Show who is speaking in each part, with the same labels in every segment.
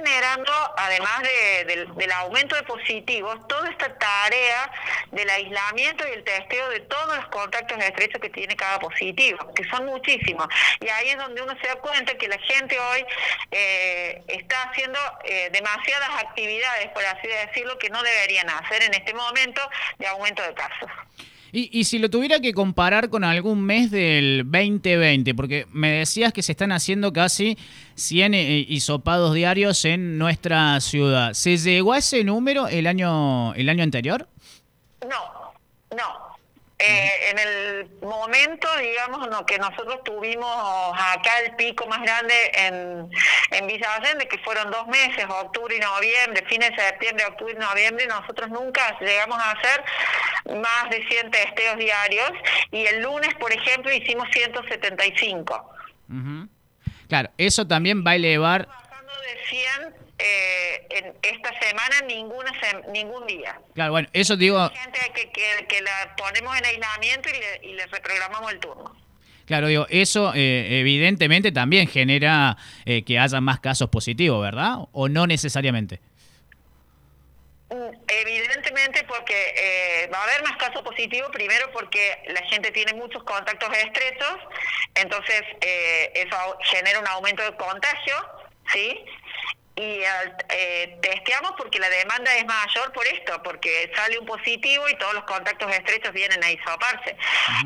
Speaker 1: generando, además del aumento de positivos, toda esta tarea del aislamiento y el testeo de todos los contactos estrechos que tiene cada positivo, que son muchísimos. Y ahí es donde uno se da cuenta que la gente hoy eh, está haciendo eh, demasiadas actividades, por así decirlo, que no deberían hacer en este momento de aumento de casos.
Speaker 2: Y, si lo tuviera que comparar con algún mes del 2020, porque me decías que se están haciendo casi 100 eh, hisopados diarios en nuestra ciudad, ¿se llegó a ese número el año, el año anterior?
Speaker 1: No, no. Eh, en el momento, digamos, no, que nosotros tuvimos acá el pico más grande en, en Villa Allende, que fueron dos meses, octubre y noviembre, fines de septiembre, octubre y noviembre, nosotros nunca llegamos a hacer más de 100 testeos diarios y el lunes, por ejemplo, hicimos 175.
Speaker 2: Claro, eso también va a elevar...
Speaker 1: Bajando de 100 eh, en esta semana ninguna ningún día.
Speaker 2: Claro, bueno, eso digo...
Speaker 1: gente que, que, la ponemos en aislamiento y le, reprogramamos el turno.
Speaker 2: Claro, digo, eso eh, evidentemente también genera eh, que haya más casos positivos, ¿verdad? ¿O no necesariamente?
Speaker 1: Mm, evidentemente porque va a haber más casos positivos, primero porque la gente tiene muchos contactos estrechos, entonces eso genera un aumento de contagio, ¿sí? y eh, testeamos porque la demanda es mayor por esto, porque sale un positivo y todos los contactos estrechos vienen a isoparse.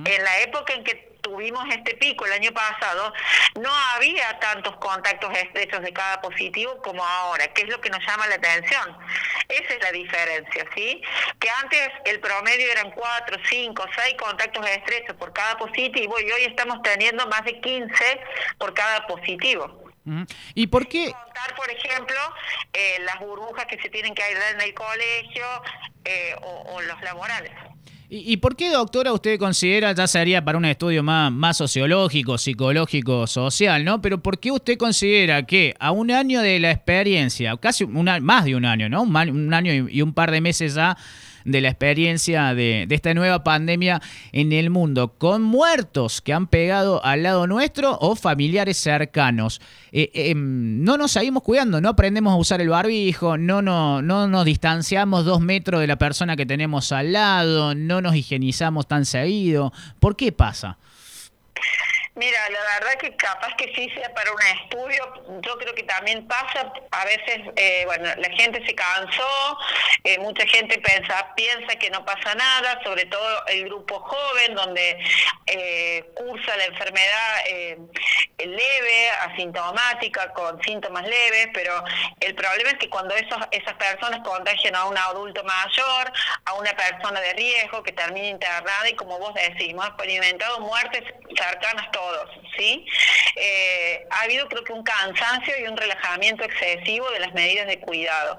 Speaker 1: En la época en que tuvimos este pico el año pasado, no había tantos contactos estrechos de cada positivo como ahora, que es lo que nos llama la atención. Esa es la diferencia, ¿sí? Que antes el promedio eran 4, 5, 6 contactos estrechos por cada positivo y hoy estamos teniendo más de 15 por cada positivo.
Speaker 2: ¿Y por qué?
Speaker 1: Contar, por ejemplo, eh, las burbujas que se tienen que aislar en el colegio eh, o, los laborales.
Speaker 2: ¿Y, por qué, doctora, usted considera, ya sería para un estudio más, más sociológico, psicológico, social, ¿no? Pero ¿por qué usted considera que a un año de la experiencia, casi una, más de un año, ¿no? un año y un par de meses ya de la experiencia de, esta nueva pandemia en el mundo, con muertos que han pegado al lado nuestro o familiares cercanos. Eh, em, no nos seguimos cuidando, no aprendemos a usar el barbijo, no, no, no nos distanciamos dos metros de la persona que tenemos al lado, no nos higienizamos tan seguido. ¿Por qué pasa?
Speaker 1: Mira, la verdad que capaz que sí sea para un estudio, yo creo que también pasa, a veces, eh, bueno, la gente se cansó, eh, mucha gente piensa, que no pasa nada, sobre todo el grupo joven, donde eh, cursa la enfermedad leve, asintomática, con síntomas leves, pero el problema es que cuando esos, esas personas contagian a un adulto mayor, a una persona de riesgo que termina internada y como vos decís, hemos experimentado muertes cercanas todas todos, ¿sí? Eh, ha habido creo que un cansancio y un relajamiento excesivo de las medidas de cuidado.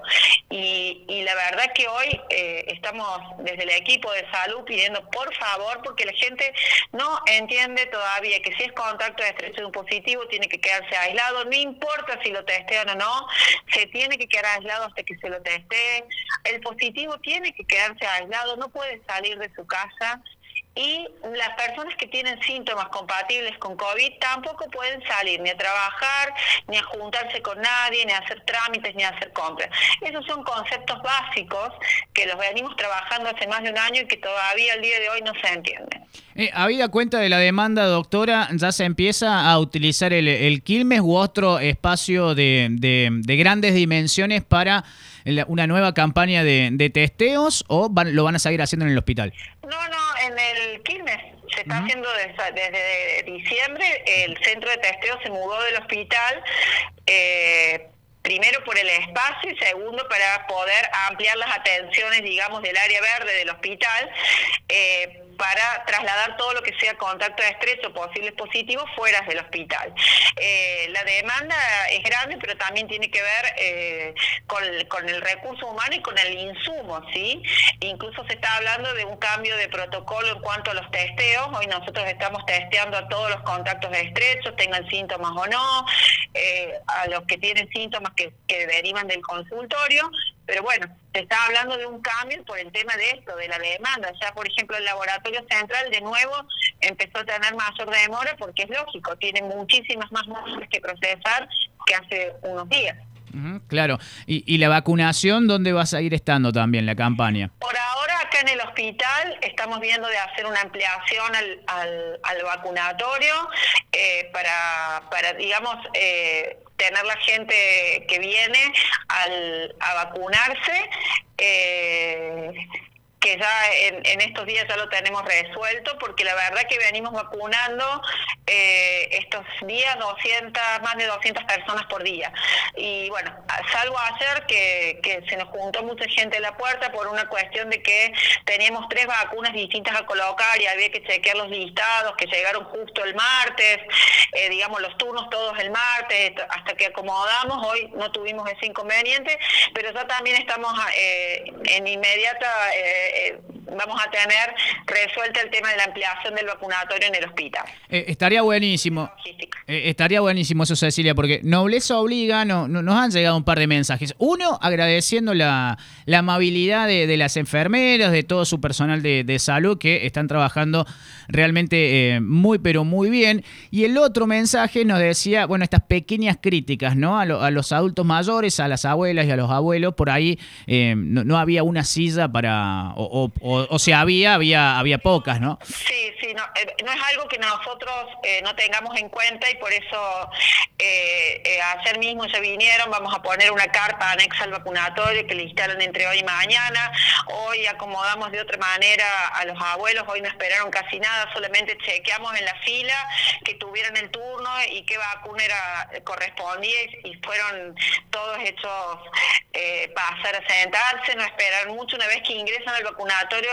Speaker 1: Y, la verdad que hoy eh, estamos desde el equipo de salud pidiendo por favor, porque la gente no entiende todavía que si es contacto estrecho de un positivo tiene que quedarse aislado, no importa si lo testean o no, se tiene que quedar aislado hasta que se lo testee. El positivo tiene que quedarse aislado, no puede salir de su casa y las personas que tienen síntomas compatibles con COVID tampoco pueden salir ni a trabajar, ni a juntarse con nadie, ni a hacer trámites, ni a hacer compras. Esos son conceptos básicos que los venimos trabajando hace más de un año y que todavía al día de hoy no se entienden.
Speaker 2: Eh, habida cuenta de la demanda, doctora, ya se empieza a utilizar el, Quilmes u otro espacio de, de, grandes dimensiones para una nueva campaña de, testeos o lo van a seguir haciendo en el hospital?
Speaker 1: No, en el Quilmes se está haciendo desde, diciembre. El centro de testeo se mudó del hospital. Eh, primero por el espacio y segundo para poder ampliar las atenciones, digamos, del área verde del hospital. Eh, para trasladar todo lo que sea contacto estrecho, posibles positivos, fuera del hospital. Eh, la demanda es grande, pero también tiene que ver eh, con, el recurso humano y con el insumo, ¿sí? Incluso se está hablando de un cambio de protocolo en cuanto a los testeos. Hoy nosotros estamos testeando a todos los contactos estrechos, tengan síntomas o no, eh, a los que tienen síntomas que, que derivan del consultorio, pero bueno, se está hablando de un cambio por el tema de esto, de la demanda. Ya, por ejemplo, el laboratorio central de nuevo empezó a tener mayor demora porque es lógico, tiene muchísimas más muestras que procesar que hace unos días.
Speaker 2: claro. ¿Y, ¿Y, la vacunación dónde vas a ir estando también la campaña?
Speaker 1: Por ahora acá en el hospital estamos viendo de hacer una ampliación al, al, vacunatorio eh, para, para, digamos, eh, tener la gente que viene al, a vacunarse. Eh, que ya en, estos días ya lo tenemos resuelto, porque la verdad que venimos vacunando eh, estos días 200, más de 200 personas por día. Y bueno, salvo ayer que, que se nos juntó mucha gente en la puerta por una cuestión de que teníamos tres vacunas distintas a colocar y había que chequear los listados que llegaron justo el martes, eh, digamos los turnos todos el martes, hasta que acomodamos, hoy no tuvimos ese inconveniente, pero ya también estamos eh, en inmediata... eh, vamos a tener resuelto el tema de la ampliación del vacunatorio en el hospital.
Speaker 2: Eh, estaría buenísimo. Eh, estaría buenísimo eso, Cecilia, porque Nobleza Obliga, no, nos han llegado un par de mensajes. Uno, agradeciendo la, amabilidad de, las enfermeras, de todo su personal de, salud que están trabajando realmente muy, pero muy bien. Y el otro mensaje nos decía, bueno, estas pequeñas críticas, ¿no? A, los adultos mayores, a las abuelas y a los abuelos, por ahí no, no, había una silla para o, o, sea, había, había, había pocas, ¿no?
Speaker 1: Sí, sí, no, eh, no es algo que nosotros eh, no tengamos en cuenta y por eso eh, ayer mismo ya vinieron, vamos a poner una carpa anexa al vacunatorio que le instalan entre hoy y mañana, hoy acomodamos de otra manera a los abuelos, hoy no esperaron casi nada, solamente chequeamos en la fila que tuvieran el turno y qué vacuna era, correspondía y, fueron todos hechos pasar a sentarse, no esperaron mucho, una vez que ingresan al vacunatorio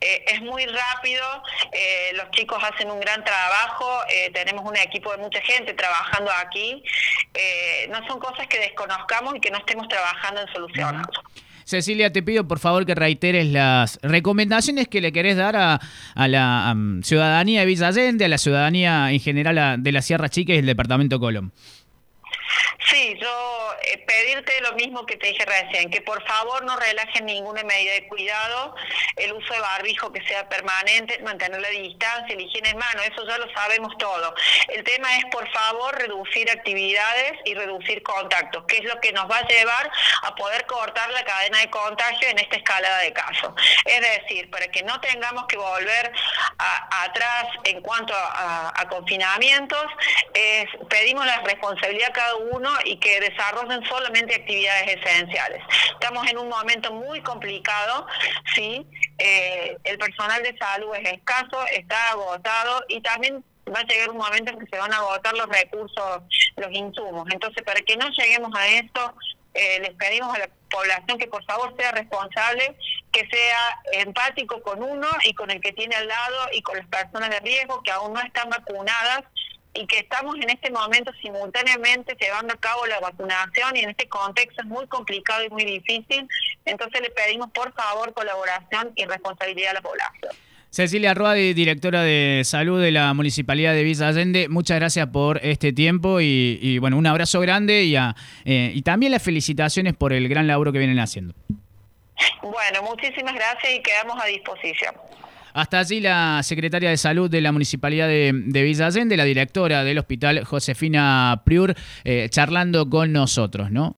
Speaker 1: eh, es muy rápido, eh, los chicos hacen un gran trabajo, eh, tenemos un equipo de mucha gente trabajando aquí, no son cosas que desconozcamos y que no estemos trabajando en solucionar.
Speaker 2: Cecilia, te pido por favor que reiteres las recomendaciones que le querés dar a, la ciudadanía de Villa Allende, a la ciudadanía en general de la Sierra Chica y el Departamento Colón.
Speaker 1: Sí, yo eh, pedirte lo mismo que te dije recién, que por favor no relajen ninguna medida de cuidado, el uso de barbijo que sea permanente, mantener la distancia, la higiene de mano, eso ya lo sabemos todo. El tema es por favor reducir actividades y reducir contactos, que es lo que nos va a llevar a poder cortar la cadena de contagio en esta escalada de casos. Es decir, para que no tengamos que volver atrás en cuanto a, confinamientos, pedimos la responsabilidad a cada uno y que desarrollen solamente actividades esenciales. Estamos en un momento muy complicado, ¿sí? Eh, el personal de salud es escaso, está agotado y también va a llegar un momento en que se van a agotar los recursos, los insumos. Entonces, para que no lleguemos a esto, eh, les pedimos a la población que por favor sea responsable, que sea empático con uno y con el que tiene al lado y con las personas de riesgo que aún no están vacunadas y que estamos en este momento simultáneamente llevando a cabo la vacunación y en este contexto es muy complicado y muy difícil, entonces le pedimos por favor colaboración y responsabilidad a la población.
Speaker 2: Cecilia Ruadi, directora de salud de la Municipalidad de Villa Allende, muchas gracias por este tiempo y, bueno, un abrazo grande y, eh, y también las felicitaciones por el gran laburo que vienen haciendo.
Speaker 1: Bueno, muchísimas gracias y quedamos a disposición.
Speaker 2: Hasta allí la secretaria de Salud de la Municipalidad de, de Villa Allende, la directora del hospital Josefina Priur, eh, charlando con nosotros, ¿no?